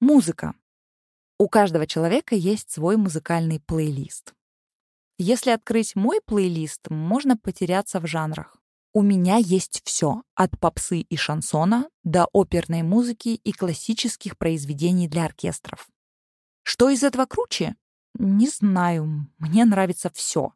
Музыка. У каждого человека есть свой музыкальный плейлист. Если открыть мой плейлист, можно потеряться в жанрах. У меня есть все, от попсы и шансона до оперной музыки и классических произведений для оркестров. Что из этого круче? Не знаю, мне нравится все.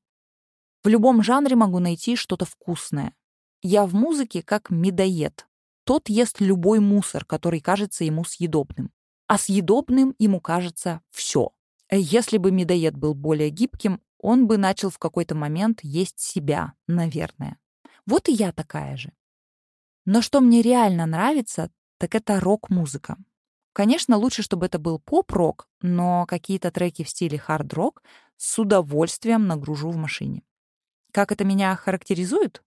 В любом жанре могу найти что-то вкусное. Я в музыке как медоед. Тот ест любой мусор, который кажется ему съедобным а съедобным ему кажется все. Если бы медоед был более гибким, он бы начал в какой-то момент есть себя, наверное. Вот и я такая же. Но что мне реально нравится, так это рок-музыка. Конечно, лучше, чтобы это был поп-рок, но какие-то треки в стиле хард-рок с удовольствием нагружу в машине. Как это меня характеризует?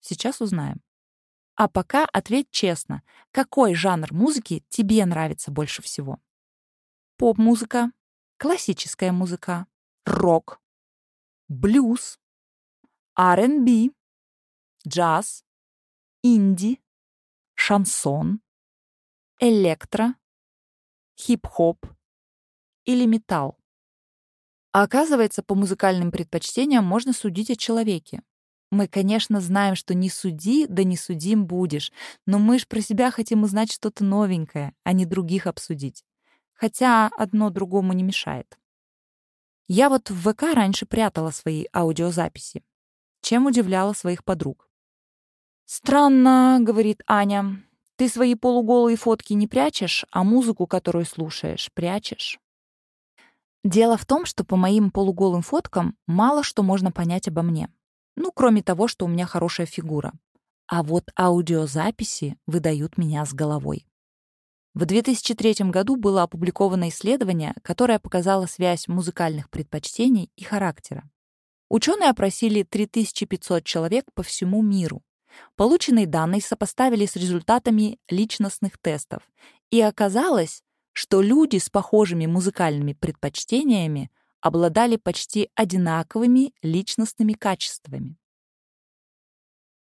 Сейчас узнаем. А пока ответь честно, какой жанр музыки тебе нравится больше всего? Поп-музыка, классическая музыка, рок, блюз, R&B, джаз, инди, шансон, электро, хип-хоп или металл. Оказывается, по музыкальным предпочтениям можно судить о человеке. Мы, конечно, знаем, что не суди, да не судим будешь, но мы ж про себя хотим узнать что-то новенькое, а не других обсудить. Хотя одно другому не мешает. Я вот в ВК раньше прятала свои аудиозаписи, чем удивляла своих подруг. «Странно», — говорит Аня, — «ты свои полуголые фотки не прячешь, а музыку, которую слушаешь, прячешь». Дело в том, что по моим полуголым фоткам мало что можно понять обо мне. Ну, кроме того, что у меня хорошая фигура. А вот аудиозаписи выдают меня с головой. В 2003 году было опубликовано исследование, которое показало связь музыкальных предпочтений и характера. Ученые опросили 3500 человек по всему миру. Полученные данные сопоставили с результатами личностных тестов, и оказалось, что люди с похожими музыкальными предпочтениями обладали почти одинаковыми личностными качествами.